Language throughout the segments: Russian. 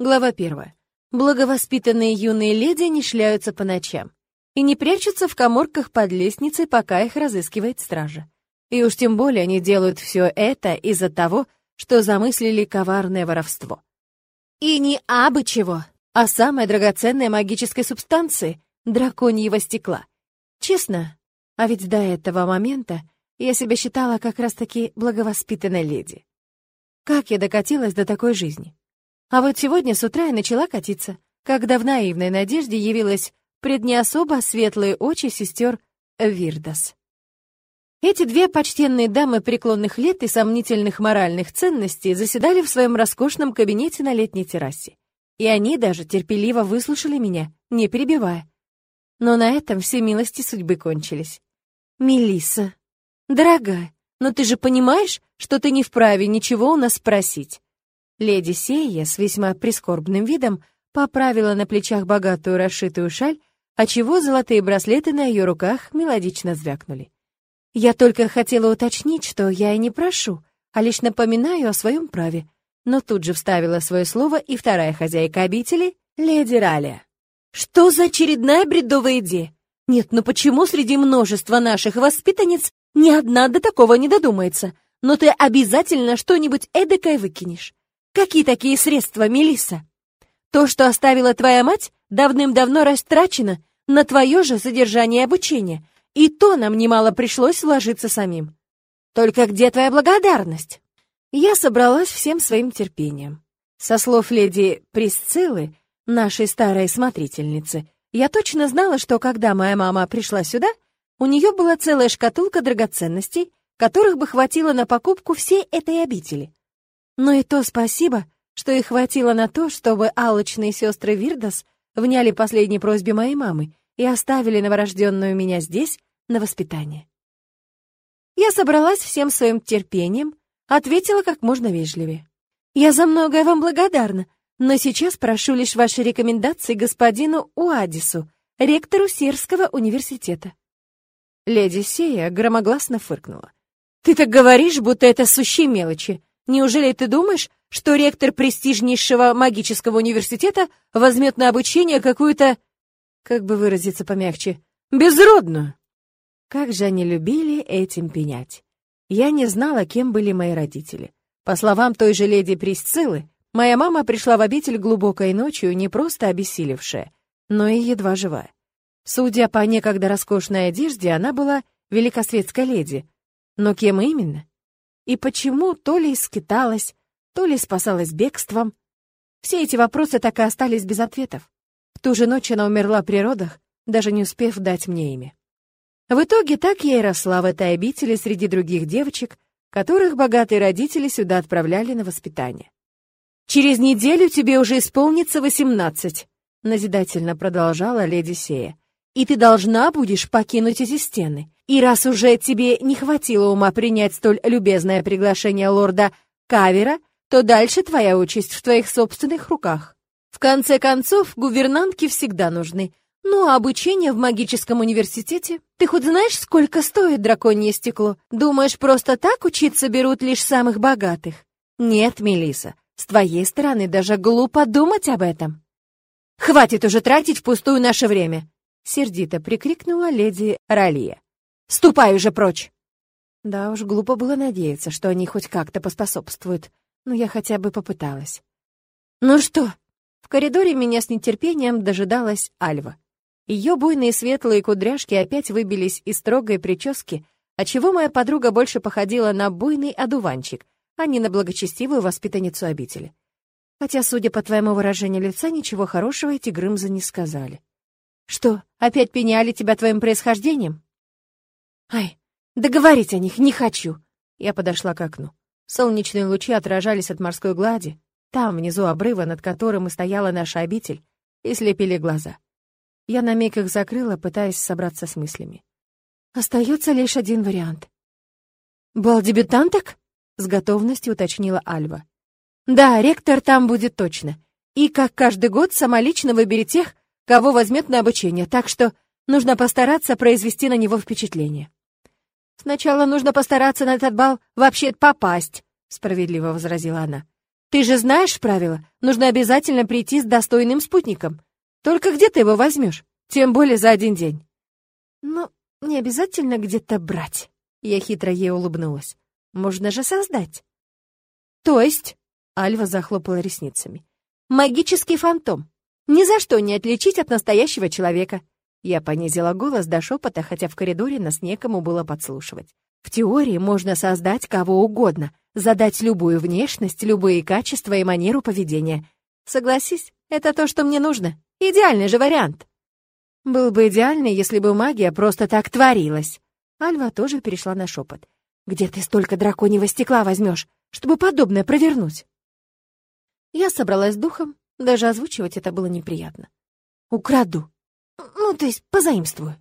Глава первая. Благовоспитанные юные леди не шляются по ночам и не прячутся в коморках под лестницей, пока их разыскивает стража. И уж тем более они делают все это из-за того, что замыслили коварное воровство. И не абы чего, а самой драгоценной магической субстанции — драконьего стекла. Честно, а ведь до этого момента я себя считала как раз-таки благовоспитанной леди. Как я докатилась до такой жизни? А вот сегодня с утра я начала катиться, когда в наивной надежде явилась пред не особо светлые очи сестер Вирдас. Эти две почтенные дамы преклонных лет и сомнительных моральных ценностей заседали в своем роскошном кабинете на летней террасе. И они даже терпеливо выслушали меня, не перебивая. Но на этом все милости судьбы кончились. Мелисса, дорогая, но ты же понимаешь, что ты не вправе ничего у нас спросить. Леди Сея с весьма прискорбным видом поправила на плечах богатую расшитую шаль, отчего золотые браслеты на ее руках мелодично звякнули. «Я только хотела уточнить, что я и не прошу, а лишь напоминаю о своем праве», но тут же вставила свое слово и вторая хозяйка обители, леди Ралия. «Что за очередная бредовая идея? Нет, ну почему среди множества наших воспитанниц ни одна до такого не додумается? Но ты обязательно что-нибудь эдакое выкинешь. Какие такие средства, Мелисса? То, что оставила твоя мать, давным-давно растрачено на твое же содержание и обучение, и то нам немало пришлось вложиться самим. Только где твоя благодарность? Я собралась всем своим терпением. Со слов леди Присциллы, нашей старой смотрительницы, я точно знала, что когда моя мама пришла сюда, у нее была целая шкатулка драгоценностей, которых бы хватило на покупку всей этой обители. Но и то спасибо, что их хватило на то, чтобы алочные сестры Вирдас вняли последней просьбе моей мамы и оставили новорожденную меня здесь на воспитание. Я собралась всем своим терпением, ответила как можно вежливее. «Я за многое вам благодарна, но сейчас прошу лишь ваши рекомендации господину Уадису, ректору Серского университета». Леди Сея громогласно фыркнула. «Ты так говоришь, будто это сущие мелочи. Неужели ты думаешь, что ректор престижнейшего магического университета возьмет на обучение какую-то, как бы выразиться помягче, безродную? Как же они любили этим пенять. Я не знала, кем были мои родители. По словам той же леди Присциллы, моя мама пришла в обитель глубокой ночью, не просто обессилевшая, но и едва живая. Судя по некогда роскошной одежде, она была великосветской леди. Но кем именно? И почему то ли скиталась, то ли спасалась бегством? Все эти вопросы так и остались без ответов. В ту же ночь она умерла при родах, даже не успев дать мне имя. В итоге так я и росла в этой обители среди других девочек, которых богатые родители сюда отправляли на воспитание. «Через неделю тебе уже исполнится восемнадцать», — назидательно продолжала леди Сея. «И ты должна будешь покинуть эти стены. И раз уже тебе не хватило ума принять столь любезное приглашение лорда Кавера, то дальше твоя участь в твоих собственных руках. В конце концов, гувернантки всегда нужны. Ну, а обучение в магическом университете? Ты хоть знаешь, сколько стоит драконье стекло? Думаешь, просто так учиться берут лишь самых богатых? Нет, Мелиса, с твоей стороны даже глупо думать об этом. Хватит уже тратить впустую наше время, сердито прикрикнула леди Ралия. Ступай уже прочь!» Да уж, глупо было надеяться, что они хоть как-то поспособствуют, но я хотя бы попыталась. «Ну что?» В коридоре меня с нетерпением дожидалась Альва. Ее буйные светлые кудряшки опять выбились из строгой прически, отчего моя подруга больше походила на буйный одуванчик, а не на благочестивую воспитанницу обители. Хотя, судя по твоему выражению лица, ничего хорошего эти Грымзы не сказали. «Что, опять пеняли тебя твоим происхождением?» Ай, договорить о них не хочу. Я подошла к окну. Солнечные лучи отражались от морской глади, там, внизу обрыва, над которым и стояла наша обитель, и слепили глаза. Я на миг их закрыла, пытаясь собраться с мыслями. Остается лишь один вариант. «Бал дебютанток?» — с готовностью уточнила Альва. «Да, ректор там будет точно. И, как каждый год, сама лично выберет тех, кого возьмет на обучение, так что нужно постараться произвести на него впечатление». «Сначала нужно постараться на этот бал вообще попасть», — справедливо возразила она. Ты же знаешь правила, нужно обязательно прийти с достойным спутником. Только где ты его возьмешь? Тем более за один день. Ну, не обязательно где-то брать. Я хитро ей улыбнулась. Можно же создать. То есть, Альва захлопала ресницами. Магический фантом. Ни за что не отличить от настоящего человека. Я понизила голос до шепота, хотя в коридоре нас некому было подслушивать. В теории можно создать кого угодно, задать любую внешность, любые качества и манеру поведения. Согласись, это то, что мне нужно. Идеальный же вариант. Был бы идеальный, если бы магия просто так творилась. Альва тоже перешла на шепот. Где ты столько драконьего стекла возьмешь, чтобы подобное провернуть? Я собралась с духом, даже озвучивать это было неприятно. Украду. Ну, то есть позаимствую.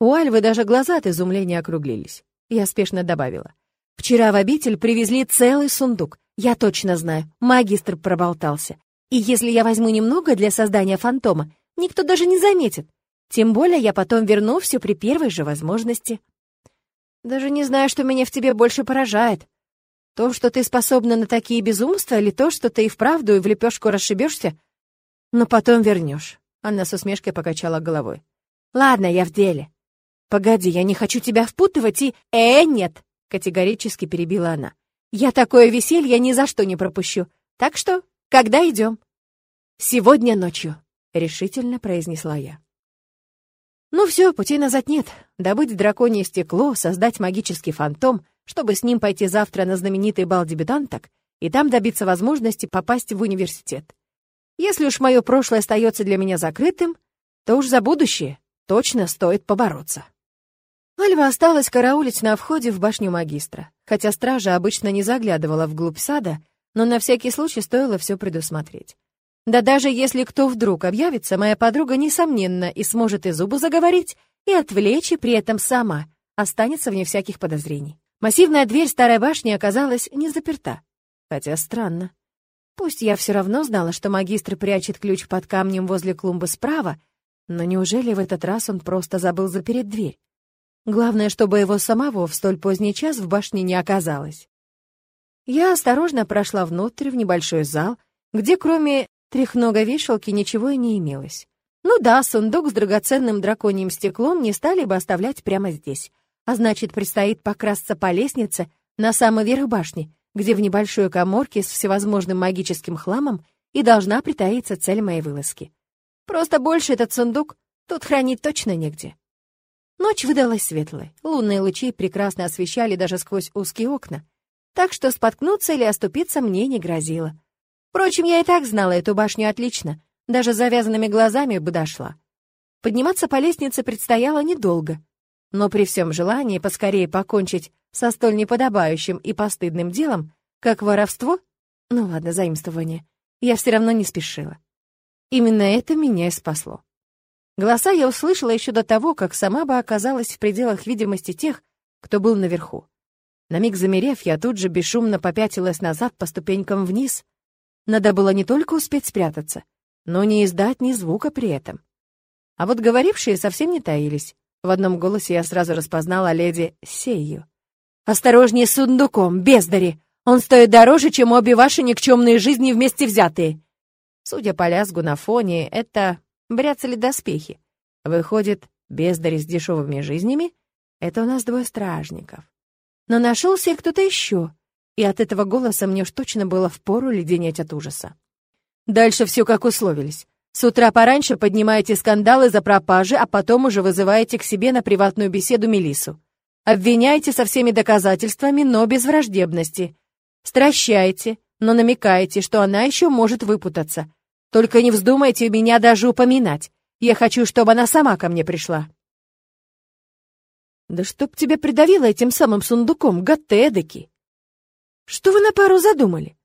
У Альвы даже глаза от изумления округлились. Я спешно добавила. Вчера в обитель привезли целый сундук. Я точно знаю, магистр проболтался. И если я возьму немного для создания фантома, никто даже не заметит. Тем более я потом верну все при первой же возможности. Даже не знаю, что меня в тебе больше поражает. То, что ты способна на такие безумства, или то, что ты и вправду и в лепешку расшибешься, но потом вернешь. Анна с усмешкой покачала головой. Ладно, я в деле. Погоди, я не хочу тебя впутывать и... Э, нет, категорически перебила она. Я такое веселье ни за что не пропущу. Так что «Когда идем?» «Сегодня ночью», — решительно произнесла я. Ну все, пути назад нет. Добыть драконье стекло, создать магический фантом, чтобы с ним пойти завтра на знаменитый бал дебютанток и там добиться возможности попасть в университет. Если уж мое прошлое остается для меня закрытым, то уж за будущее точно стоит побороться. Альва осталась караулить на входе в башню магистра. Хотя стража обычно не заглядывала вглубь сада, но на всякий случай стоило все предусмотреть. Да даже если кто вдруг объявится, моя подруга, несомненно, и сможет и зубы заговорить, и отвлечь, и при этом сама останется вне всяких подозрений. Массивная дверь старой башни оказалась не заперта. Хотя странно. Пусть я все равно знала, что магистр прячет ключ под камнем возле клумбы справа, но неужели в этот раз он просто забыл запереть дверь? Главное, чтобы его самого в столь поздний час в башне не оказалось. Я осторожно прошла внутрь, в небольшой зал, где кроме трехнога вешалки ничего и не имелось. Ну да, сундук с драгоценным драконьим стеклом не стали бы оставлять прямо здесь. А значит, предстоит покрасться по лестнице на самый верх башни, где в небольшой коморке с всевозможным магическим хламом и должна притаиться цель моей вылазки. Просто больше этот сундук тут хранить точно негде. Ночь выдалась светлой. Лунные лучи прекрасно освещали даже сквозь узкие окна так что споткнуться или оступиться мне не грозило. Впрочем, я и так знала эту башню отлично, даже завязанными глазами бы дошла. Подниматься по лестнице предстояло недолго, но при всем желании поскорее покончить со столь неподобающим и постыдным делом, как воровство, ну ладно, заимствование, я все равно не спешила. Именно это меня и спасло. Голоса я услышала еще до того, как сама бы оказалась в пределах видимости тех, кто был наверху. На миг замерев, я тут же бесшумно попятилась назад по ступенькам вниз. Надо было не только успеть спрятаться, но не издать ни звука при этом. А вот говорившие совсем не таились. В одном голосе я сразу распознала леди Сею. «Осторожнее с сундуком, бездари! Он стоит дороже, чем обе ваши никчемные жизни вместе взятые!» Судя по лязгу на фоне, это бряцали доспехи. Выходит, бездари с дешевыми жизнями — это у нас двое стражников но нашелся и кто-то еще, и от этого голоса мне уж точно было впору леденеть от ужаса. Дальше все как условились. С утра пораньше поднимаете скандалы за пропажи, а потом уже вызываете к себе на приватную беседу Мелису. Обвиняете со всеми доказательствами, но без враждебности. Стращаете, но намекаете, что она еще может выпутаться. Только не вздумайте меня даже упоминать. Я хочу, чтобы она сама ко мне пришла. Да чтоб тебя придавило этим самым сундуком, гад ты! Что вы на пару задумали?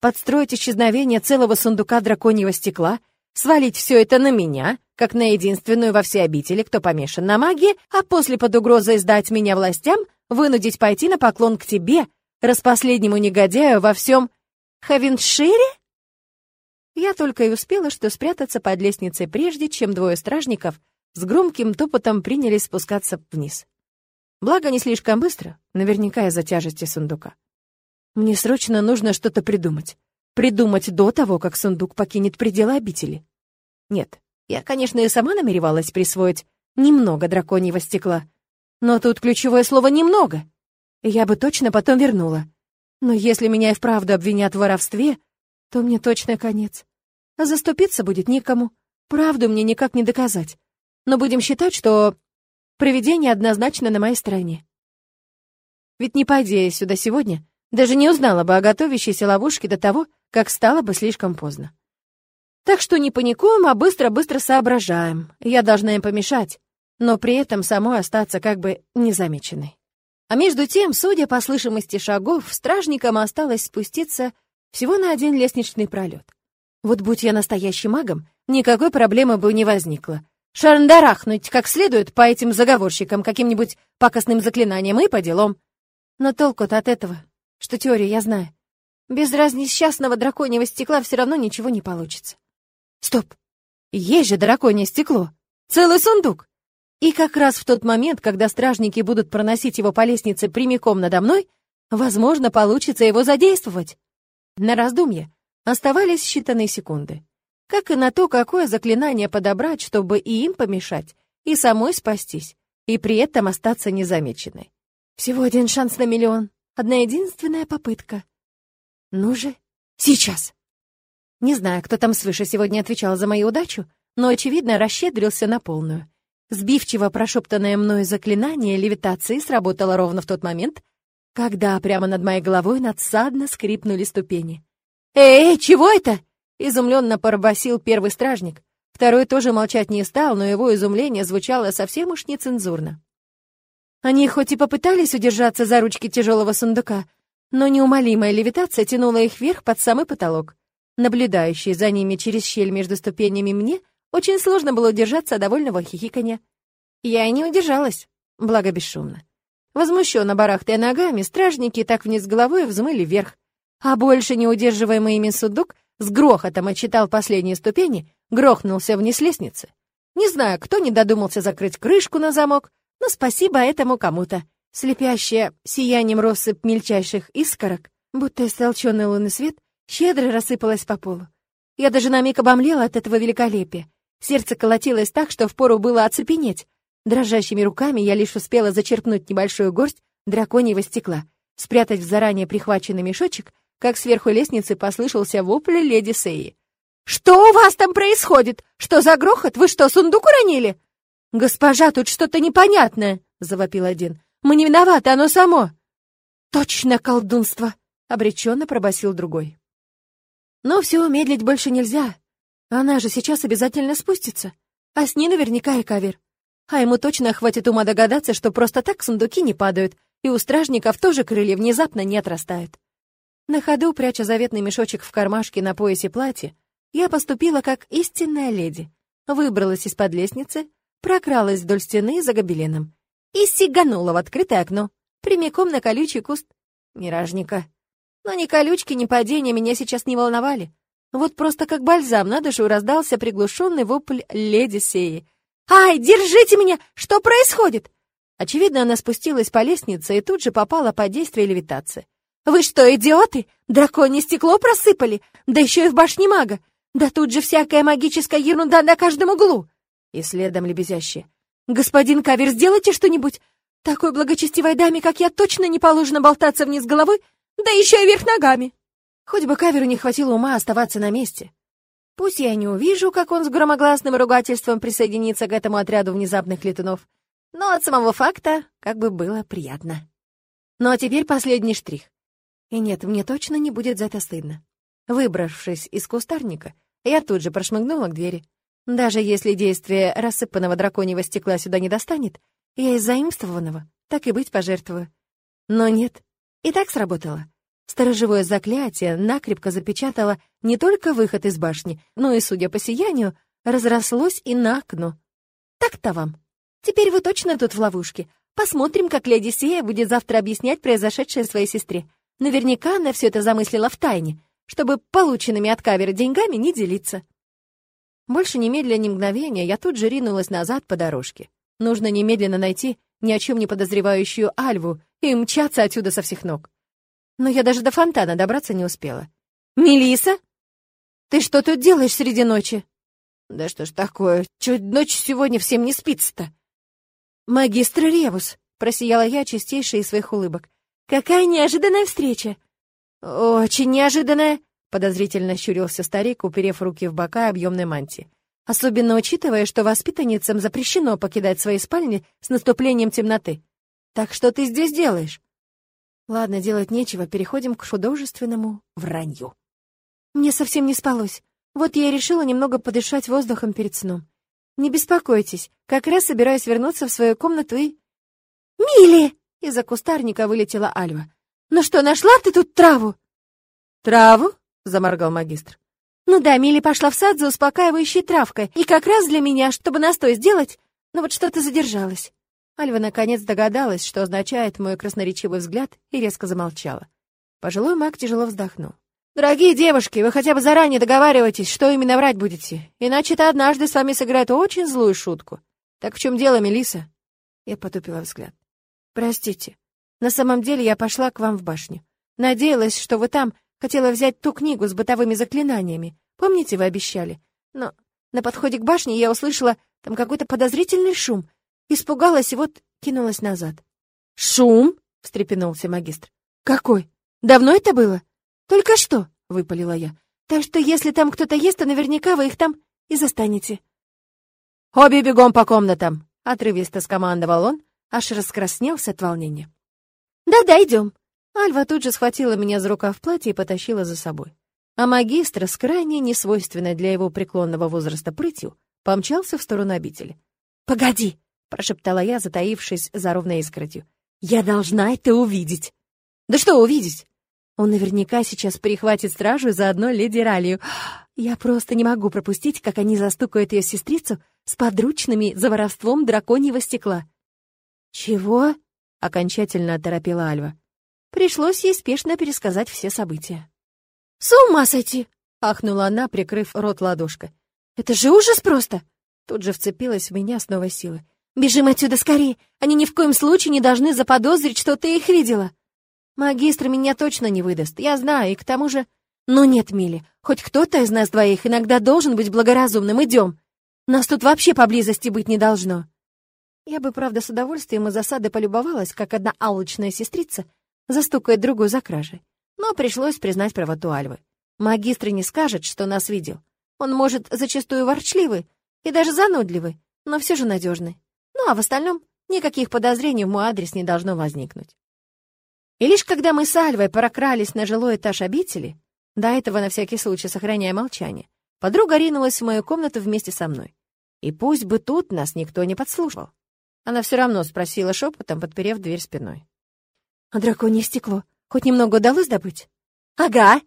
Подстроить исчезновение целого сундука драконьего стекла, свалить все это на меня, как на единственную во всей обители, кто помешан на магии, а после под угрозой сдать меня властям, вынудить пойти на поклон к тебе, распоследнему негодяю во всем Хавеншире? Я только и успела, что спрятаться под лестницей прежде, чем двое стражников с громким топотом принялись спускаться вниз. Благо, не слишком быстро, наверняка из-за тяжести сундука. Мне срочно нужно что-то придумать. Придумать до того, как сундук покинет пределы обители. Нет, я, конечно, и сама намеревалась присвоить немного драконьего стекла, но тут ключевое слово «немного». Я бы точно потом вернула. Но если меня и вправду обвинят в воровстве, то мне точно конец. А заступиться будет никому. Правду мне никак не доказать. Но будем считать, что проведение однозначно на моей стороне. Ведь не пойдя я сюда сегодня, даже не узнала бы о готовящейся ловушке до того, как стало бы слишком поздно. Так что не паникуем, а быстро-быстро соображаем. Я должна им помешать, но при этом самой остаться как бы незамеченной. А между тем, судя по слышимости шагов, стражникам осталось спуститься всего на один лестничный пролет. Вот будь я настоящим магом, никакой проблемы бы не возникло. Шарндарахнуть как следует по этим заговорщикам каким-нибудь пакостным заклинанием и по делам. Но толку-то от этого, что теорию я знаю. Без разнесчастного драконьего стекла все равно ничего не получится. Стоп! Есть же драконье стекло! Целый сундук! И как раз в тот момент, когда стражники будут проносить его по лестнице прямиком надо мной, возможно, получится его задействовать. На раздумье оставались считанные секунды. Как и на то, какое заклинание подобрать, чтобы и им помешать, и самой спастись, и при этом остаться незамеченной. Всего один шанс на миллион, одна единственная попытка. Ну же, сейчас! Не знаю, кто там свыше сегодня отвечал за мою удачу, но, очевидно, расщедрился на полную. Сбивчиво прошептанное мною заклинание левитации сработало ровно в тот момент, когда прямо над моей головой надсадно скрипнули ступени. «Эй, чего это?» — изумленно пробасил первый стражник. Второй тоже молчать не стал, но его изумление звучало совсем уж нецензурно. Они хоть и попытались удержаться за ручки тяжелого сундука, но неумолимая левитация тянула их вверх под самый потолок. Наблюдающий за ними через щель между ступенями мне — очень сложно было удержаться от довольного хихиканья. Я и не удержалась, благо бесшумно. Возмущенно барахтая ногами, стражники так вниз головой взмыли вверх, а больше не удерживаемый ими судук с грохотом отчитал последние ступени, грохнулся вниз лестницы. Не знаю, кто не додумался закрыть крышку на замок, но спасибо этому кому-то. Слепящая сиянием россыпь мельчайших искорок, будто истолченный лунный свет, щедро рассыпалась по полу. Я даже на миг обомлела от этого великолепия, Сердце колотилось так, что впору было оцепенеть. Дрожащими руками я лишь успела зачерпнуть небольшую горсть драконьего стекла, спрятать в заранее прихваченный мешочек, как сверху лестницы послышался вопль леди Сеи. «Что у вас там происходит? Что за грохот? Вы что, сундук уронили?» «Госпожа, тут что-то непонятное», — завопил один. «Мы не виноваты, оно само». «Точно колдунство», — обреченно пробасил другой. «Но все, медлить больше нельзя. Она же сейчас обязательно спустится. А с ней наверняка и кавер. А ему точно хватит ума догадаться, что просто так сундуки не падают, и у стражников тоже крылья внезапно не отрастают. На ходу, пряча заветный мешочек в кармашке на поясе платья, я поступила как истинная леди. Выбралась из-под лестницы, прокралась вдоль стены за гобеленом и сиганула в открытое окно, прямиком на колючий куст миражника. Но ни колючки, ни падения меня сейчас не волновали. Вот просто как бальзам на душу раздался приглушенный вопль леди Сеи. «Ай, держите меня! Что происходит?» Очевидно, она спустилась по лестнице и тут же попала под действие левитации. «Вы что, идиоты? Драконье стекло просыпали? Да еще и в башне мага! Да тут же всякая магическая ерунда на каждом углу!» И следом лебезящие. «Господин Кавер, сделайте что-нибудь! Такой благочестивой даме, как я, точно не положено болтаться вниз головой, да еще и вверх ногами!» Хоть бы каверу не хватило ума оставаться на месте. Пусть я не увижу, как он с громогласным ругательством присоединится к этому отряду внезапных летунов, но от самого факта как бы было приятно. Ну а теперь последний штрих. И нет, мне точно не будет за это стыдно. Выбравшись из кустарника, я тут же прошмыгнула к двери. Даже если действие рассыпанного драконьего стекла сюда не достанет, я из заимствованного так и быть пожертвую. Но нет, и так сработало. Сторожевое заклятие накрепко запечатало не только выход из башни, но и, судя по сиянию, разрослось и на окно. Так-то вам. Теперь вы точно тут в ловушке. Посмотрим, как леди Сея будет завтра объяснять произошедшее своей сестре. Наверняка она все это замыслила в тайне, чтобы полученными от кавера деньгами не делиться. Больше немедленно ни мгновения я тут же ринулась назад по дорожке. Нужно немедленно найти ни о чем не подозревающую Альву и мчаться отсюда со всех ног но я даже до фонтана добраться не успела. Мелиса? Ты что тут делаешь среди ночи? Да что ж такое, чуть ночь сегодня всем не спится-то. Магистр Ревус, просияла я чистейшей из своих улыбок. Какая неожиданная встреча! Очень неожиданная, подозрительно щурился старик, уперев руки в бока объемной мантии. Особенно учитывая, что воспитанницам запрещено покидать свои спальни с наступлением темноты. Так что ты здесь делаешь? Ладно, делать нечего, переходим к художественному вранью. Мне совсем не спалось. Вот я и решила немного подышать воздухом перед сном. Не беспокойтесь, как раз собираюсь вернуться в свою комнату и... «Милли!» — из-за кустарника вылетела Альва. «Ну что, нашла ты тут траву?» «Траву?» — заморгал магистр. «Ну да, Милли пошла в сад за успокаивающей травкой, и как раз для меня, чтобы настой сделать, но вот что-то задержалось». Альва наконец догадалась, что означает мой красноречивый взгляд, и резко замолчала. Пожилой маг тяжело вздохнул. «Дорогие девушки, вы хотя бы заранее договаривайтесь, что именно врать будете, иначе-то однажды с вами сыграет очень злую шутку. Так в чем дело, Мелиса? Я потупила взгляд. «Простите, на самом деле я пошла к вам в башню. Надеялась, что вы там, хотела взять ту книгу с бытовыми заклинаниями. Помните, вы обещали? Но на подходе к башне я услышала там какой-то подозрительный шум, испугалась и вот кинулась назад». «Шум?» — встрепенулся магистр. «Какой? Давно это было?» «Только что», — выпалила я. «Так что если там кто-то есть, то наверняка вы их там и застанете». «Обе бегом по комнатам!» — отрывисто скомандовал он, аж раскраснелся от волнения. «Да-да, идем». Альва тут же схватила меня за рукав платья и потащила за собой. А магистр с крайне несвойственной для его преклонного возраста прытью помчался в сторону обители. «Погоди!» — прошептала я, затаившись за ровной искоротью. «Я должна это увидеть!» «Да что увидеть?» Он наверняка сейчас прихватит стражу и заодно леди Ралию. Я просто не могу пропустить, как они застукают ее сестрицу с подручными за воровством драконьего стекла. «Чего?» — окончательно оторопела Альва. Пришлось ей спешно пересказать все события. «С ума сойти!» — ахнула она, прикрыв рот ладошкой. «Это же ужас просто!» Тут же вцепилась в меня с новой силы. «Бежим отсюда скорее! Они ни в коем случае не должны заподозрить, что ты их видела!» Магистр меня точно не выдаст, я знаю, и к тому же... Ну нет, Милли, хоть кто-то из нас двоих иногда должен быть благоразумным, идем. Нас тут вообще поблизости быть не должно. Я бы, правда, с удовольствием из засады полюбовалась, как одна алчная сестрица застукает другую за кражей. Но пришлось признать правоту Альвы. Магистр не скажет, что нас видел. Он, может, зачастую ворчливый и даже занудливый, но все же надежный. Ну а в остальном никаких подозрений в мой адрес не должно возникнуть. И лишь когда мы с Альвой прокрались на жилой этаж обители, до этого на всякий случай сохраняя молчание, подруга ринулась в мою комнату вместе со мной. И пусть бы тут нас никто не подслушивал. Она все равно спросила шепотом, подперев дверь спиной. «А драконье стекло хоть немного удалось добыть?» «Ага!»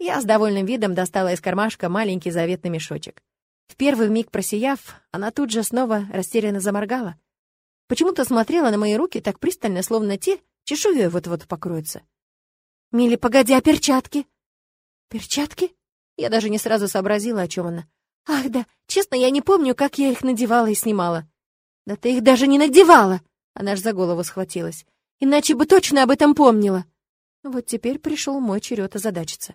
Я с довольным видом достала из кармашка маленький заветный мешочек. В первый миг просияв, она тут же снова растерянно заморгала. Почему-то смотрела на мои руки так пристально, словно те Чешуей вот-вот покроется. «Милли, погоди, а перчатки?» «Перчатки?» Я даже не сразу сообразила, о чем она. «Ах да, честно, я не помню, как я их надевала и снимала». «Да ты их даже не надевала!» Она ж за голову схватилась. «Иначе бы точно об этом помнила». Вот теперь пришел мой черед озадачиться.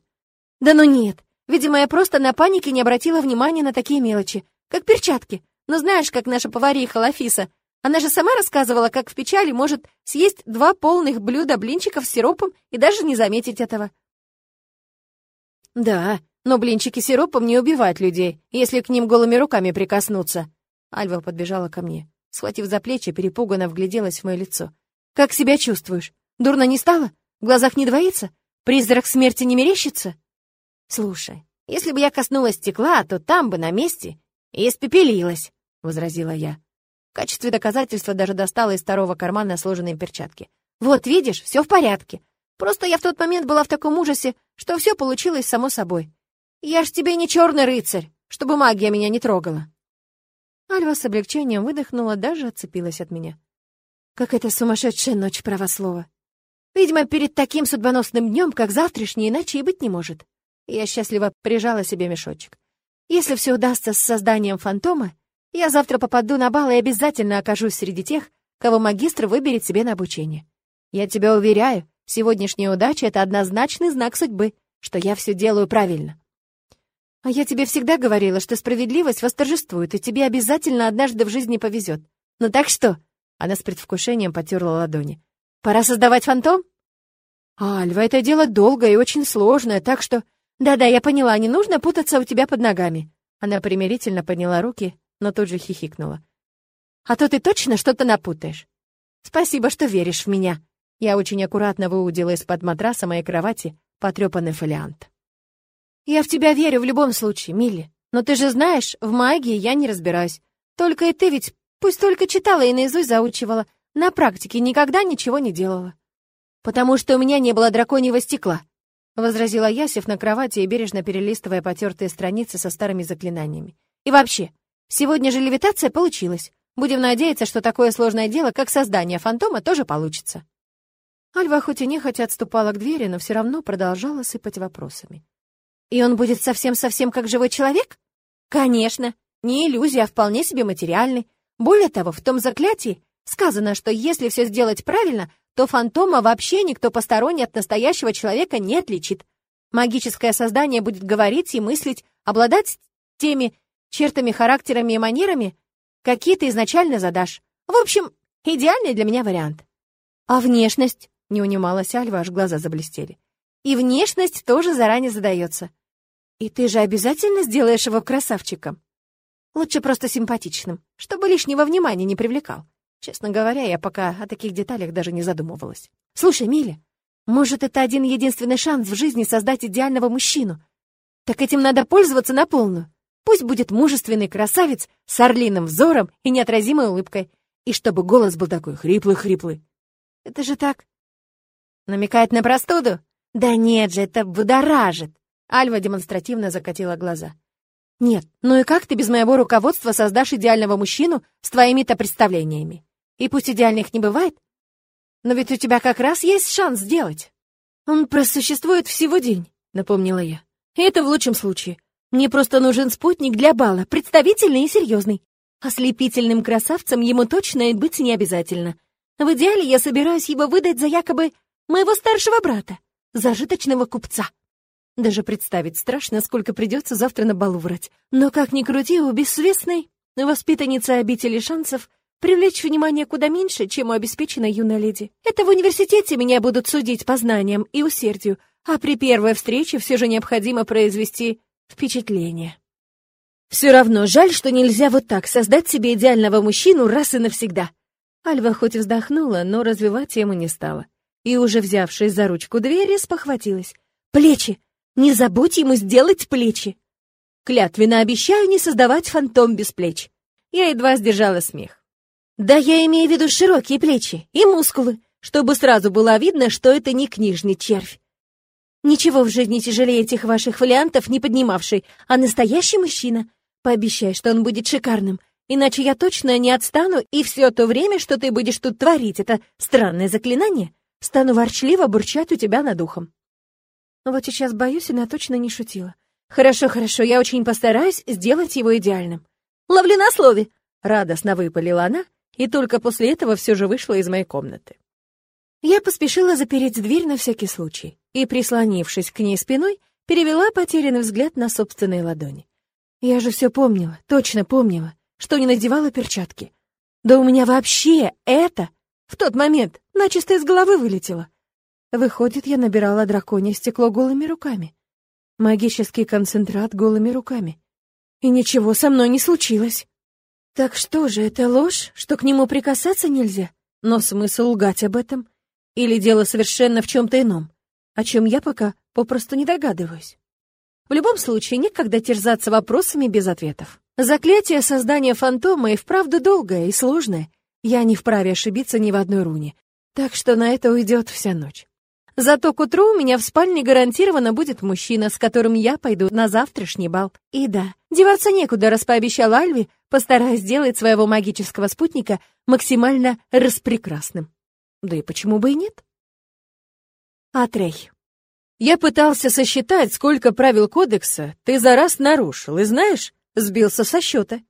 «Да ну нет, видимо, я просто на панике не обратила внимания на такие мелочи, как перчатки. Но знаешь, как наша повариха Лафиса она же сама рассказывала, как в печали может съесть два полных блюда блинчиков с сиропом и даже не заметить этого. Да, но блинчики с сиропом не убивают людей, если к ним голыми руками прикоснуться. Альва подбежала ко мне. Схватив за плечи, перепуганно вгляделась в мое лицо. «Как себя чувствуешь? Дурно не стало? В глазах не двоится? Призрак смерти не мерещится?» «Слушай, если бы я коснулась стекла, то там бы на месте и испепелилась», — возразила я. В качестве доказательства даже достала из второго кармана сложенные перчатки. «Вот, видишь, все в порядке. Просто я в тот момент была в таком ужасе, что все получилось само собой. Я ж тебе не черный рыцарь, чтобы магия меня не трогала». Альва с облегчением выдохнула, даже отцепилась от меня. Как это сумасшедшая ночь правослова. Видимо, перед таким судьбоносным днем, как завтрашний, иначе и быть не может. Я счастливо прижала себе мешочек. Если все удастся с созданием фантома, я завтра попаду на бал и обязательно окажусь среди тех, кого магистр выберет себе на обучение. Я тебя уверяю, сегодняшняя удача — это однозначный знак судьбы, что я все делаю правильно. А я тебе всегда говорила, что справедливость восторжествует, и тебе обязательно однажды в жизни повезет. Ну так что? Она с предвкушением потерла ладони. Пора создавать фантом? Альва, это дело долгое и очень сложное, так что... Да-да, я поняла, не нужно путаться у тебя под ногами. Она примирительно подняла руки, но тут же хихикнула. А то ты точно что-то напутаешь. Спасибо, что веришь в меня. Я очень аккуратно выудила из-под матраса моей кровати потрепанный фолиант. «Я в тебя верю в любом случае, Милли. Но ты же знаешь, в магии я не разбираюсь. Только и ты ведь, пусть только читала и наизусть заучивала, на практике никогда ничего не делала». «Потому что у меня не было драконьего стекла», — возразила я, сев на кровати и бережно перелистывая потертые страницы со старыми заклинаниями. «И вообще, сегодня же левитация получилась. Будем надеяться, что такое сложное дело, как создание фантома, тоже получится». Альва хоть и нехотя отступала к двери, но все равно продолжала сыпать вопросами. И он будет совсем-совсем как живой человек? Конечно, не иллюзия, а вполне себе материальный. Более того, в том заклятии сказано, что если все сделать правильно, то фантома вообще никто посторонний от настоящего человека не отличит. Магическое создание будет говорить и мыслить, обладать теми чертами, характерами и манерами, какие ты изначально задашь. В общем, идеальный для меня вариант. А внешность? Не унималась Альва, аж глаза заблестели. И внешность тоже заранее задается. И ты же обязательно сделаешь его красавчиком? Лучше просто симпатичным, чтобы лишнего внимания не привлекал. Честно говоря, я пока о таких деталях даже не задумывалась. Слушай, Миля, может, это один единственный шанс в жизни создать идеального мужчину? Так этим надо пользоваться на полную. Пусть будет мужественный красавец с орлиным взором и неотразимой улыбкой. И чтобы голос был такой хриплый-хриплый. Это же так. Намекает на простуду? Да нет же, это будоражит. Альва демонстративно закатила глаза. «Нет, ну и как ты без моего руководства создашь идеального мужчину с твоими-то представлениями? И пусть идеальных не бывает, но ведь у тебя как раз есть шанс сделать. Он просуществует всего день», — напомнила я. «И это в лучшем случае. Мне просто нужен спутник для бала, представительный и серьезный. Ослепительным красавцем ему точно быть не обязательно. В идеале я собираюсь его выдать за якобы моего старшего брата, зажиточного купца». Даже представить страшно, сколько придется завтра на балу врать. Но как ни крути, у бессвестной воспитанницы обители шансов привлечь внимание куда меньше, чем у обеспеченной юной леди. Это в университете меня будут судить по знаниям и усердию, а при первой встрече все же необходимо произвести впечатление. Все равно жаль, что нельзя вот так создать себе идеального мужчину раз и навсегда. Альва хоть вздохнула, но развивать тему не стала. И уже взявшись за ручку двери, спохватилась. «Плечи! Не забудь ему сделать плечи. Клятвенно обещаю не создавать фантом без плеч. Я едва сдержала смех. Да я имею в виду широкие плечи и мускулы, чтобы сразу было видно, что это не книжный червь. Ничего в жизни тяжелее этих ваших фолиантов не поднимавший, а настоящий мужчина. Пообещай, что он будет шикарным, иначе я точно не отстану, и все то время, что ты будешь тут творить это странное заклинание, стану ворчливо бурчать у тебя над ухом. Вот сейчас, боюсь, она точно не шутила. «Хорошо, хорошо, я очень постараюсь сделать его идеальным». «Ловлю на слове!» — радостно выпалила она, и только после этого все же вышла из моей комнаты. Я поспешила запереть дверь на всякий случай и, прислонившись к ней спиной, перевела потерянный взгляд на собственные ладони. Я же все помнила, точно помнила, что не надевала перчатки. Да у меня вообще это в тот момент начисто из головы вылетело. Выходит, я набирала драконье стекло голыми руками. Магический концентрат голыми руками. И ничего со мной не случилось. Так что же, это ложь, что к нему прикасаться нельзя? Но смысл лгать об этом? Или дело совершенно в чем-то ином, о чем я пока попросту не догадываюсь? В любом случае, никогда терзаться вопросами без ответов. Заклятие создания фантома и вправду долгое и сложное. Я не вправе ошибиться ни в одной руне. Так что на это уйдет вся ночь. Зато к утру у меня в спальне гарантированно будет мужчина, с которым я пойду на завтрашний бал. И да, деваться некуда, раз пообещал Альви, постараюсь сделать своего магического спутника максимально распрекрасным. Да и почему бы и нет? Атрей. Я пытался сосчитать, сколько правил кодекса ты за раз нарушил, и знаешь, сбился со счета.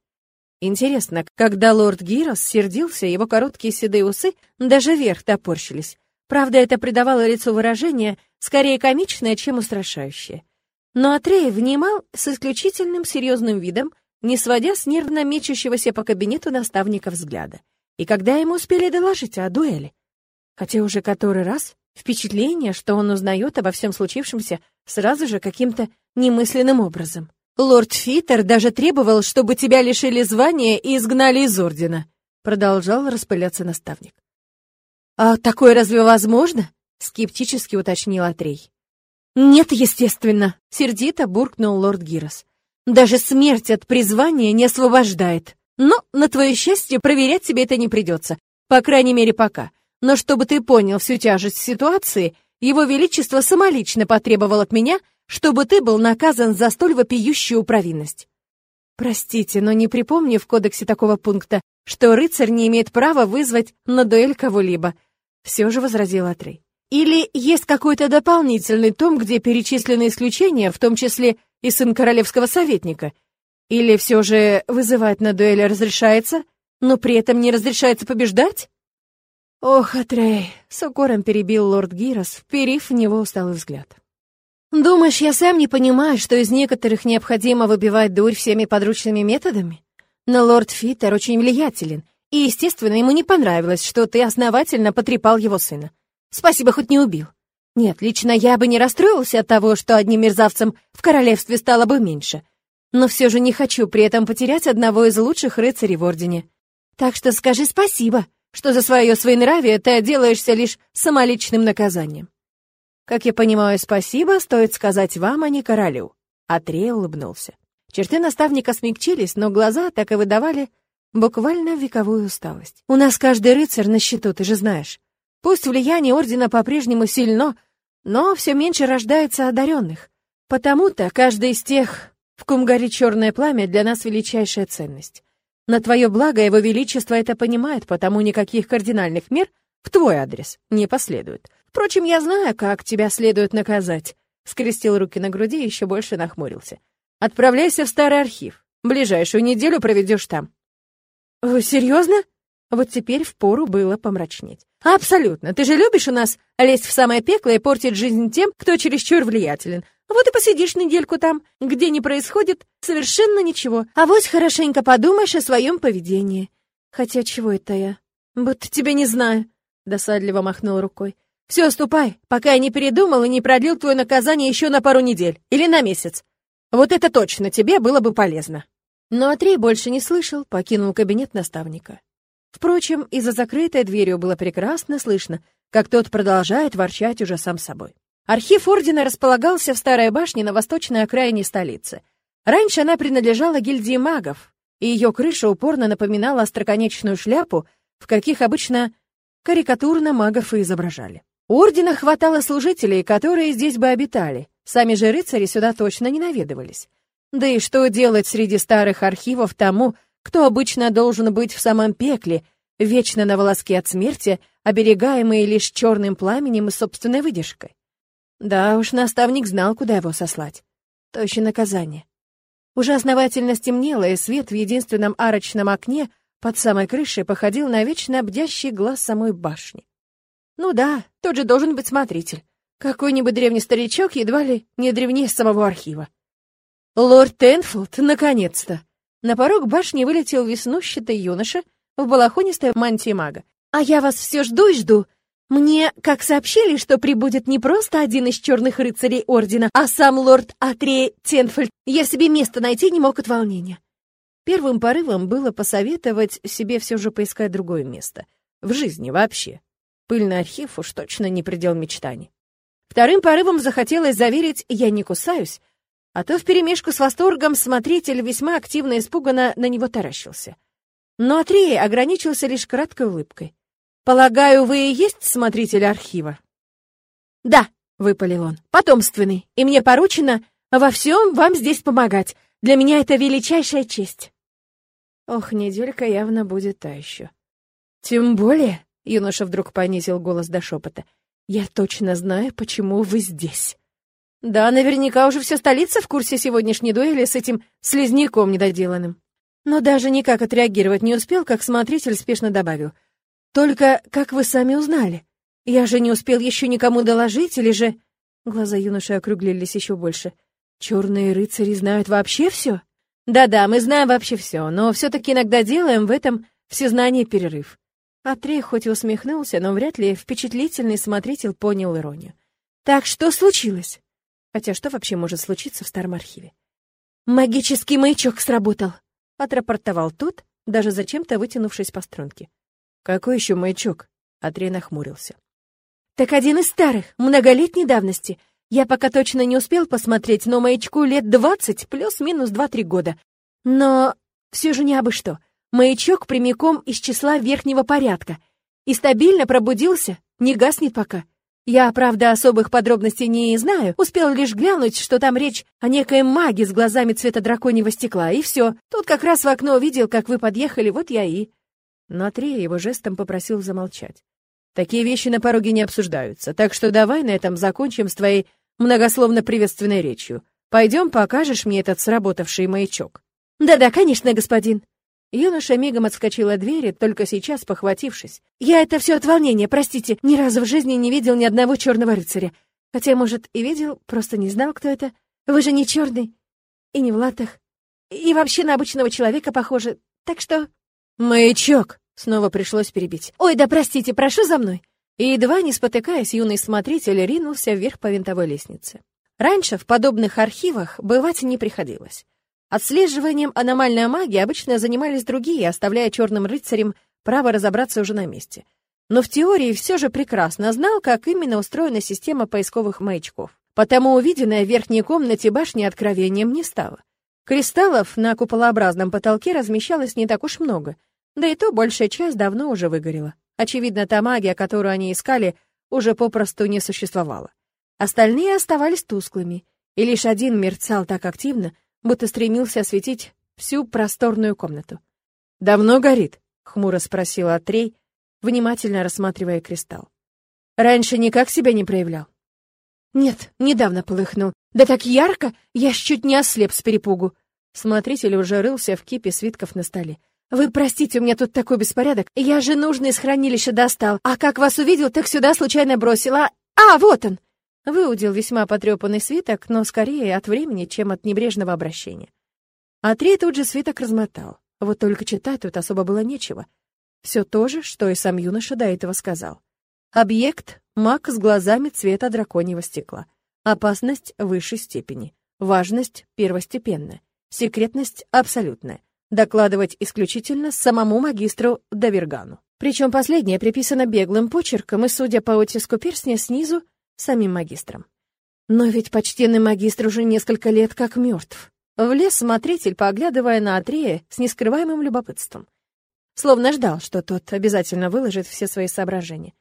Интересно, когда лорд Гирос сердился, его короткие седые усы даже вверх топорщились. Правда, это придавало лицу выражение скорее комичное, чем устрашающее. Но Атрей внимал с исключительным серьезным видом, не сводя с нервно мечущегося по кабинету наставника взгляда. И когда ему успели доложить о дуэли? Хотя уже который раз впечатление, что он узнает обо всем случившемся сразу же каким-то немысленным образом. «Лорд Фитер даже требовал, чтобы тебя лишили звания и изгнали из Ордена», продолжал распыляться наставник. «А такое разве возможно?» скептически уточнил Атрей. «Нет, естественно», — сердито буркнул лорд Гирос. «Даже смерть от призвания не освобождает. Но, на твое счастье, проверять тебе это не придется. По крайней мере, пока. Но чтобы ты понял всю тяжесть ситуации, его Величество самолично потребовал от меня, чтобы ты был наказан за столь вопиющую провинность. Простите, но не припомню в кодексе такого пункта, что рыцарь не имеет права вызвать на дуэль кого-либо. Все же возразил Атрей. Или есть какой-то дополнительный том, где перечислены исключения, в том числе и сын королевского советника? Или все же вызывать на дуэль разрешается, но при этом не разрешается побеждать? Ох, Атрей, с укором перебил лорд Гирос, вперив в него усталый взгляд. Думаешь, я сам не понимаю, что из некоторых необходимо выбивать дурь всеми подручными методами? Но лорд Фиттер очень влиятелен, и, естественно, ему не понравилось, что ты основательно потрепал его сына. Спасибо, хоть не убил. Нет, лично я бы не расстроился от того, что одним мерзавцем в королевстве стало бы меньше. Но все же не хочу при этом потерять одного из лучших рыцарей в Ордене. Так что скажи спасибо, что за свое своенравие ты отделаешься лишь самоличным наказанием. Как я понимаю, спасибо стоит сказать вам, а не королю. Атрей улыбнулся. Черты наставника смягчились, но глаза так и выдавали буквально вековую усталость. У нас каждый рыцарь на счету, ты же знаешь. Пусть влияние ордена по-прежнему сильно, но все меньше рождается одаренных. Потому-то каждый из тех, в ком горит черное пламя, для нас величайшая ценность. На твое благо его величество это понимает, потому никаких кардинальных мер в твой адрес не последует. Впрочем, я знаю, как тебя следует наказать. Скрестил руки на груди и еще больше нахмурился. Отправляйся в старый архив. Ближайшую неделю проведешь там. Вы серьезно? Вот теперь впору было помрачнеть. «Абсолютно. Ты же любишь у нас лезть в самое пекло и портить жизнь тем, кто чересчур влиятелен. Вот и посидишь недельку там, где не происходит совершенно ничего. А вот хорошенько подумаешь о своем поведении. Хотя чего это я? Будто тебя не знаю», — досадливо махнул рукой. «Все, ступай, пока я не передумал и не продлил твое наказание еще на пару недель или на месяц. Вот это точно тебе было бы полезно». Но Атрей больше не слышал, покинул кабинет наставника. Впрочем, и за закрытой дверью было прекрасно слышно, как тот продолжает ворчать уже сам собой. Архив Ордена располагался в старой башне на восточной окраине столицы. Раньше она принадлежала гильдии магов, и ее крыша упорно напоминала остроконечную шляпу, в каких обычно карикатурно магов и изображали. У Ордена хватало служителей, которые здесь бы обитали, сами же рыцари сюда точно не наведывались. Да и что делать среди старых архивов тому, кто обычно должен быть в самом пекле, вечно на волоске от смерти, оберегаемый лишь черным пламенем и собственной выдержкой. Да уж, наставник знал, куда его сослать. То еще наказание. Уже основательно стемнело, и свет в единственном арочном окне под самой крышей походил на вечно обдящий глаз самой башни. Ну да, тот же должен быть смотритель. Какой-нибудь древний старичок, едва ли не древнее самого архива. Лорд Тенфилд, наконец-то! На порог башни вылетел веснущатый юноша в балахонистой мантии мага. «А я вас все жду и жду. Мне, как сообщили, что прибудет не просто один из черных рыцарей Ордена, а сам лорд Атрей Тенфельд, я себе место найти не мог от волнения». Первым порывом было посоветовать себе все же поискать другое место. В жизни вообще. Пыльный архив уж точно не предел мечтаний. Вторым порывом захотелось заверить «я не кусаюсь», а то вперемешку с восторгом смотритель весьма активно и испуганно на него таращился. Но Атрей ограничился лишь краткой улыбкой. «Полагаю, вы и есть смотритель архива?» «Да», — выпалил он, — «потомственный, и мне поручено во всем вам здесь помогать. Для меня это величайшая честь». Ох, неделька явно будет та еще. «Тем более», — юноша вдруг понизил голос до шепота, — «я точно знаю, почему вы здесь». Да, наверняка уже вся столица в курсе сегодняшней дуэли с этим слизняком недоделанным. Но даже никак отреагировать не успел, как смотритель спешно добавил. «Только как вы сами узнали? Я же не успел еще никому доложить, или же...» Глаза юноши округлились еще больше. Черные рыцари знают вообще все? Да-да, мы знаем вообще все, но все-таки иногда делаем в этом всезнание перерыв. Атрей хоть и усмехнулся, но вряд ли впечатлительный смотритель понял иронию. Так что случилось? Хотя что вообще может случиться в старом архиве? Магический маячок сработал, отрапортовал тот, даже зачем-то вытянувшись по струнке. Какой еще маячок? Атрей нахмурился. Так один из старых, многолетней давности — я пока точно не успел посмотреть, но маячку лет двадцать, плюс-минус два-три года. Но все же не абы что. Маячок прямиком из числа верхнего порядка. И стабильно пробудился, не гаснет пока. Я, правда, особых подробностей не знаю, успел лишь глянуть, что там речь о некоем маге с глазами цвета драконьего стекла, и все. Тут как раз в окно увидел, как вы подъехали, вот я и... Но Атрея его жестом попросил замолчать. Такие вещи на пороге не обсуждаются, так что давай на этом закончим с твоей многословно-приветственной речью. Пойдем, покажешь мне этот сработавший маячок». «Да-да, конечно, господин». Юноша мигом отскочил от двери, только сейчас похватившись. «Я это все от волнения, простите, ни разу в жизни не видел ни одного черного рыцаря. Хотя, может, и видел, просто не знал, кто это. Вы же не черный и не в латах, и вообще на обычного человека похожи, так что...» «Маячок!» — снова пришлось перебить. «Ой, да простите, прошу за мной!» И едва не спотыкаясь, юный смотритель ринулся вверх по винтовой лестнице. Раньше в подобных архивах бывать не приходилось. Отслеживанием аномальной магии обычно занимались другие, оставляя черным рыцарям право разобраться уже на месте. Но в теории все же прекрасно знал, как именно устроена система поисковых маячков. Потому увиденное в верхней комнате башни откровением не стало. Кристаллов на куполообразном потолке размещалось не так уж много, да и то большая часть давно уже выгорела. Очевидно, та магия, которую они искали, уже попросту не существовала. Остальные оставались тусклыми, и лишь один мерцал так активно, будто стремился осветить всю просторную комнату. «Давно горит?» — хмуро спросила Атрей, внимательно рассматривая кристалл. «Раньше никак себя не проявлял?» «Нет, недавно полыхнул. Да так ярко, я чуть не ослеп с перепугу». Смотритель уже рылся в кипе свитков на столе. «Вы простите, у меня тут такой беспорядок. Я же нужно из хранилища достал. А как вас увидел, так сюда случайно бросила. А, вот он!» Выудил весьма потрепанный свиток, но скорее от времени, чем от небрежного обращения. Атрей тут же свиток размотал. Вот только читать тут особо было нечего. Все то же, что и сам юноша до этого сказал. Объект — маг с глазами цвета драконьего стекла. Опасность высшей степени. Важность первостепенная. Секретность абсолютная докладывать исключительно самому магистру Давергану. Причем последнее приписано беглым почерком и, судя по оттиску перстня, снизу самим магистром. Но ведь почтенный магистр уже несколько лет как мертв. Влез смотритель, поглядывая на Атрея с нескрываемым любопытством. Словно ждал, что тот обязательно выложит все свои соображения.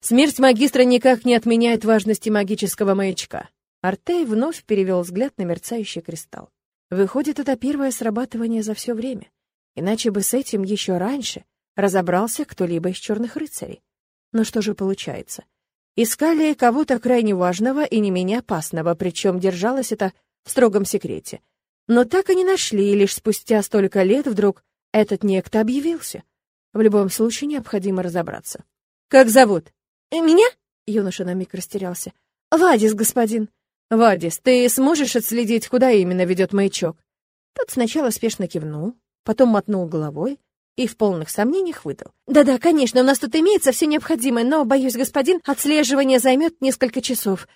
Смерть магистра никак не отменяет важности магического маячка. Артей вновь перевел взгляд на мерцающий кристалл. Выходит, это первое срабатывание за все время. Иначе бы с этим еще раньше разобрался кто-либо из черных рыцарей. Но что же получается? Искали кого-то крайне важного и не менее опасного, причем держалось это в строгом секрете. Но так и не нашли, и лишь спустя столько лет вдруг этот некто объявился. В любом случае необходимо разобраться. «Как зовут?» «Э, «Меня?» — юноша на миг растерялся. «Вадис, господин». «Вадис, ты сможешь отследить, куда именно ведет маячок?» Тот сначала спешно кивнул, потом мотнул головой и в полных сомнениях выдал. «Да-да, конечно, у нас тут имеется все необходимое, но, боюсь, господин, отслеживание займет несколько часов,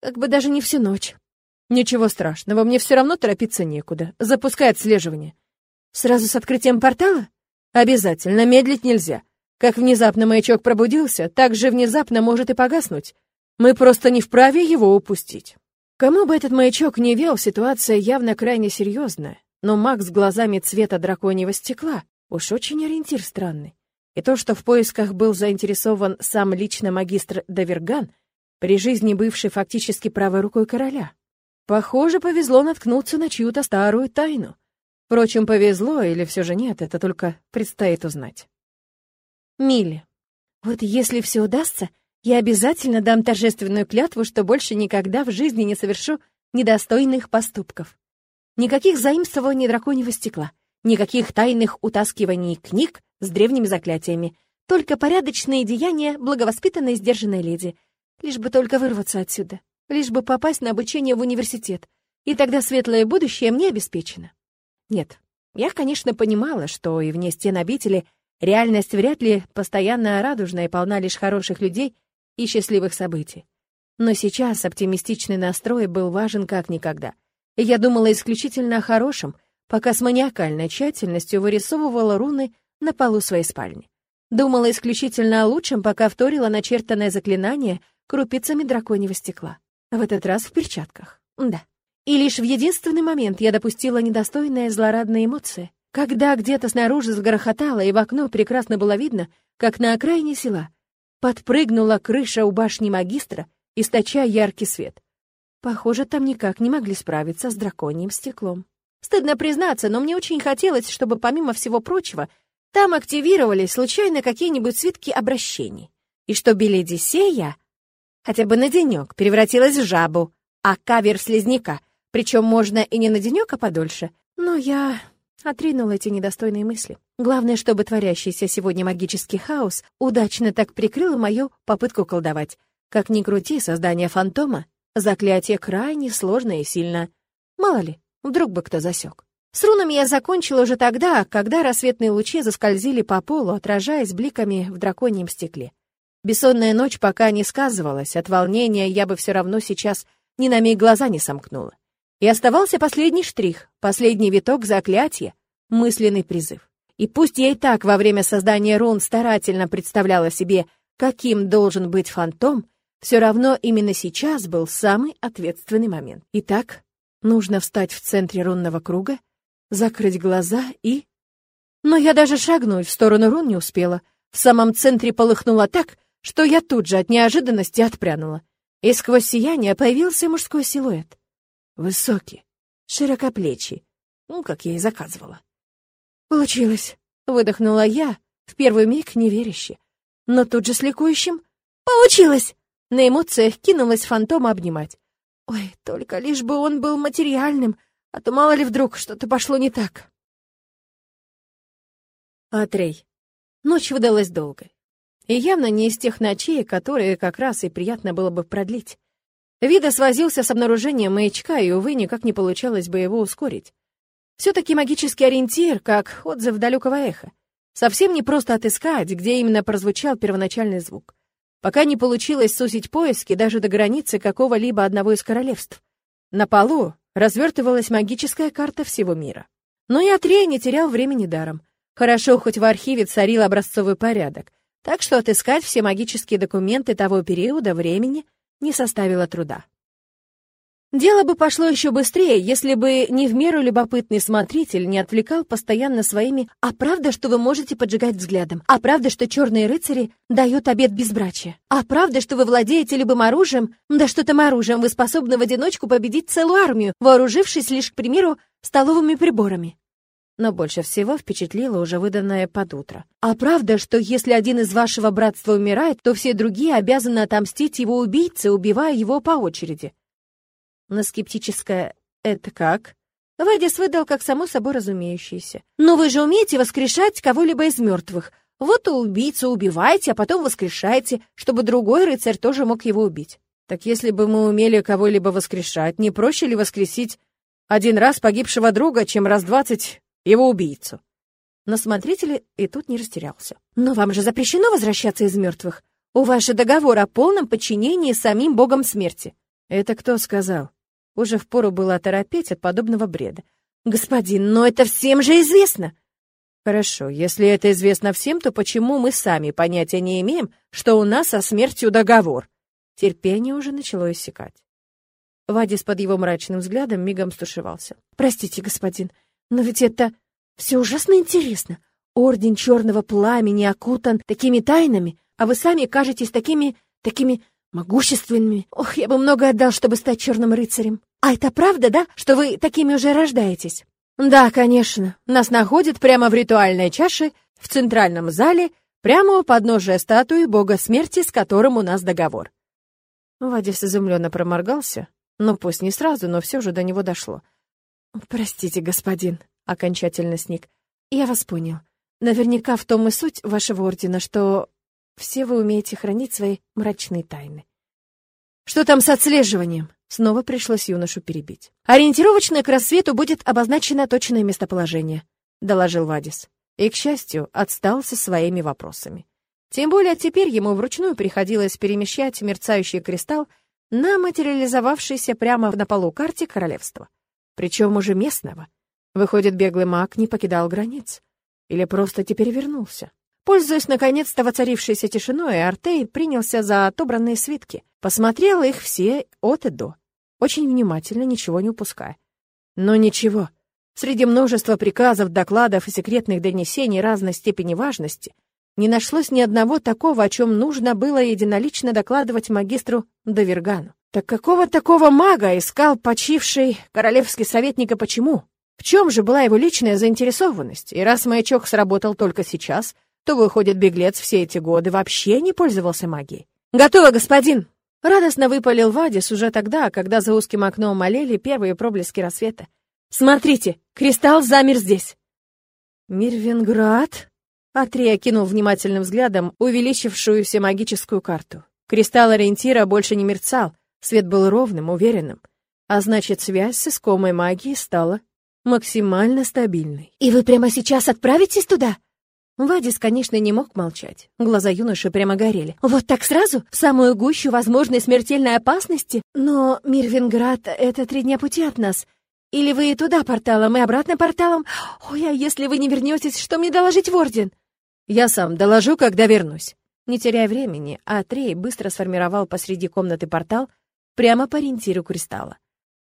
как бы даже не всю ночь». «Ничего страшного, мне все равно торопиться некуда. Запускай отслеживание». «Сразу с открытием портала?» «Обязательно, медлить нельзя. Как внезапно маячок пробудился, так же внезапно может и погаснуть. Мы просто не вправе его упустить». Кому бы этот маячок не вел, ситуация явно крайне серьезная. Но маг с глазами цвета драконьего стекла уж очень ориентир странный. И то, что в поисках был заинтересован сам лично магистр Даверган, при жизни бывший фактически правой рукой короля. Похоже, повезло наткнуться на чью-то старую тайну. Впрочем, повезло или все же нет, это только предстоит узнать. Милли. Вот если все удастся, я обязательно дам торжественную клятву, что больше никогда в жизни не совершу недостойных поступков. Никаких заимствований драконьего стекла, никаких тайных утаскиваний книг с древними заклятиями, только порядочные деяния благовоспитанной сдержанной леди, лишь бы только вырваться отсюда. лишь бы попасть на обучение в университет, и тогда светлое будущее мне обеспечено. Нет, я, конечно, понимала, что и вне стен обители реальность вряд ли постоянно радужная и полна лишь хороших людей и счастливых событий. Но сейчас оптимистичный настрой был важен как никогда. Я думала исключительно о хорошем, пока с маниакальной тщательностью вырисовывала руны на полу своей спальни. Думала исключительно о лучшем, пока вторила начертанное заклинание крупицами драконьего стекла. В этот раз в перчатках. Да. И лишь в единственный момент я допустила недостойные злорадные эмоции, когда где-то снаружи сгрохотало, и в окно прекрасно было видно, как на окраине села подпрыгнула крыша у башни магистра, источая яркий свет. Похоже, там никак не могли справиться с драконьим стеклом. Стыдно признаться, но мне очень хотелось, чтобы помимо всего прочего там активировались случайно какие-нибудь свитки обращений, и чтобы леди Сея хотя бы на денек превратилась в жабу, а кавер в причем можно и не на денек, а подольше. Но я отринула эти недостойные мысли. Главное, чтобы творящийся сегодня магический хаос удачно так прикрыл мою попытку колдовать. Как ни крути, создание фантома — заклятие крайне сложное и сильное. Мало ли, вдруг бы кто засек. С рунами я закончила уже тогда, когда рассветные лучи заскользили по полу, отражаясь бликами в драконьем стекле. Бессонная ночь пока не сказывалась, от волнения я бы все равно сейчас ни на миг глаза не сомкнула. И оставался последний штрих, последний виток заклятия, мысленный призыв. И пусть я и так во время создания рун старательно представляла себе, каким должен быть фантом, все равно именно сейчас был самый ответственный момент. Итак, нужно встать в центре рунного круга, закрыть глаза и... Но я даже шагнуть в сторону рун не успела. В самом центре полыхнуло так, что я тут же от неожиданности отпрянула. И сквозь сияние появился мужской силуэт. Высокий, широкоплечий, ну, как я и заказывала. «Получилось!» — выдохнула я, в первый миг неверяще. Но тут же с ликующим «Получилось!» На эмоциях кинулась фантома обнимать. Ой, только лишь бы он был материальным, а то мало ли вдруг что-то пошло не так. Атрей. Ночь выдалась долгой. И явно не из тех ночей, которые как раз и приятно было бы продлить. Вида свозился с обнаружением маячка, и, увы, никак не получалось бы его ускорить. Все-таки магический ориентир, как отзыв далекого эха. Совсем не просто отыскать, где именно прозвучал первоначальный звук. Пока не получилось сусить поиски даже до границы какого-либо одного из королевств. На полу, развертывалась магическая карта всего мира. Но и Атрей не терял времени даром. Хорошо, хоть в архиве царил образцовый порядок, так что отыскать все магические документы того периода времени не составило труда. Дело бы пошло еще быстрее, если бы не в меру любопытный смотритель не отвлекал постоянно своими «А правда, что вы можете поджигать взглядом? А правда, что черные рыцари дают обед безбрачия? А правда, что вы владеете любым оружием? Да что там оружием, вы способны в одиночку победить целую армию, вооружившись лишь, к примеру, столовыми приборами?» Но больше всего впечатлило уже выданное под утро. «А правда, что если один из вашего братства умирает, то все другие обязаны отомстить его убийце, убивая его по очереди?» На скептическое «это как?» Вадис выдал как само собой разумеющееся. «Но вы же умеете воскрешать кого-либо из мертвых. Вот и убийцу убивайте, а потом воскрешайте, чтобы другой рыцарь тоже мог его убить. Так если бы мы умели кого-либо воскрешать, не проще ли воскресить один раз погибшего друга, чем раз двадцать его убийцу?» Но смотритель и тут не растерялся. «Но вам же запрещено возвращаться из мертвых. У вас же договор о полном подчинении самим богам смерти». «Это кто сказал?» Уже впору было оторопеть от подобного бреда. «Господин, но это всем же известно!» «Хорошо, если это известно всем, то почему мы сами понятия не имеем, что у нас со смертью договор?» Терпение уже начало иссякать. Вадис под его мрачным взглядом мигом стушевался. «Простите, господин, но ведь это все ужасно интересно. Орден Черного Пламени окутан такими тайнами, а вы сами кажетесь такими... такими могущественными. Ох, я бы много отдал, чтобы стать черным рыцарем. А это правда, да, что вы такими уже рождаетесь? Да, конечно. Нас находят прямо в ритуальной чаше в центральном зале, прямо у подножия статуи бога смерти, с которым у нас договор. Вадис изумленно проморгался. Ну, пусть не сразу, но все же до него дошло. «Простите, господин», — окончательно сник. «Я вас понял. Наверняка в том и суть вашего ордена, что все вы умеете хранить свои мрачные тайны. Что там с отслеживанием? Снова пришлось юношу перебить. Ориентировочно к рассвету будет обозначено точное местоположение, доложил Вадис. И, к счастью, отстал со своими вопросами. Тем более теперь ему вручную приходилось перемещать мерцающий кристалл на материализовавшейся прямо на полу карте королевства. Причем уже местного. Выходит, беглый маг не покидал границ. Или просто теперь вернулся. Пользуясь наконец-то воцарившейся тишиной, Артей принялся за отобранные свитки. Посмотрел их все от и до. Очень внимательно, ничего не упуская. Но ничего. Среди множества приказов, докладов и секретных донесений разной степени важности не нашлось ни одного такого, о чем нужно было единолично докладывать магистру Давергану. Так какого такого мага искал почивший королевский советник и почему? В чем же была его личная заинтересованность? И раз маячок сработал только сейчас, то, выходит, беглец все эти годы вообще не пользовался магией. «Готово, господин!» Радостно выпалил Вадис уже тогда, когда за узким окном олели первые проблески рассвета. «Смотрите, кристалл замер здесь!» «Мирвинград?» Атрей окинул внимательным взглядом увеличившуюся магическую карту. Кристалл ориентира больше не мерцал, свет был ровным, уверенным. А значит, связь с искомой магией стала максимально стабильной. «И вы прямо сейчас отправитесь туда?» Вадис, конечно, не мог молчать. Глаза юноши прямо горели. «Вот так сразу? В самую гущу возможной смертельной опасности? Но Мирвинград — это три дня пути от нас. Или вы туда порталом, и обратно порталом? Ой, а если вы не вернетесь, что мне доложить в Орден?» «Я сам доложу, когда вернусь». Не теряя времени, Атрей быстро сформировал посреди комнаты портал прямо по ориентиру кристалла.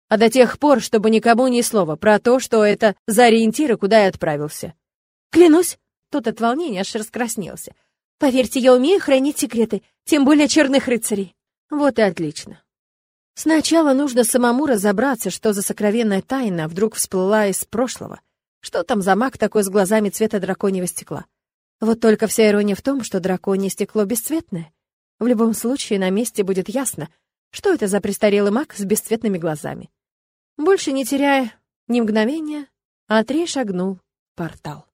А до тех пор, чтобы никому ни слова про то, что это за ориентиры, куда я отправился. «Клянусь!» Тот от волнения аж раскраснелся. «Поверьте, я умею хранить секреты, тем более черных рыцарей». Вот и отлично. Сначала нужно самому разобраться, что за сокровенная тайна вдруг всплыла из прошлого. Что там за маг такой с глазами цвета драконьего стекла? Вот только вся ирония в том, что драконье стекло бесцветное. В любом случае на месте будет ясно, что это за престарелый маг с бесцветными глазами. Больше не теряя ни мгновения, Атрей шагнул в портал.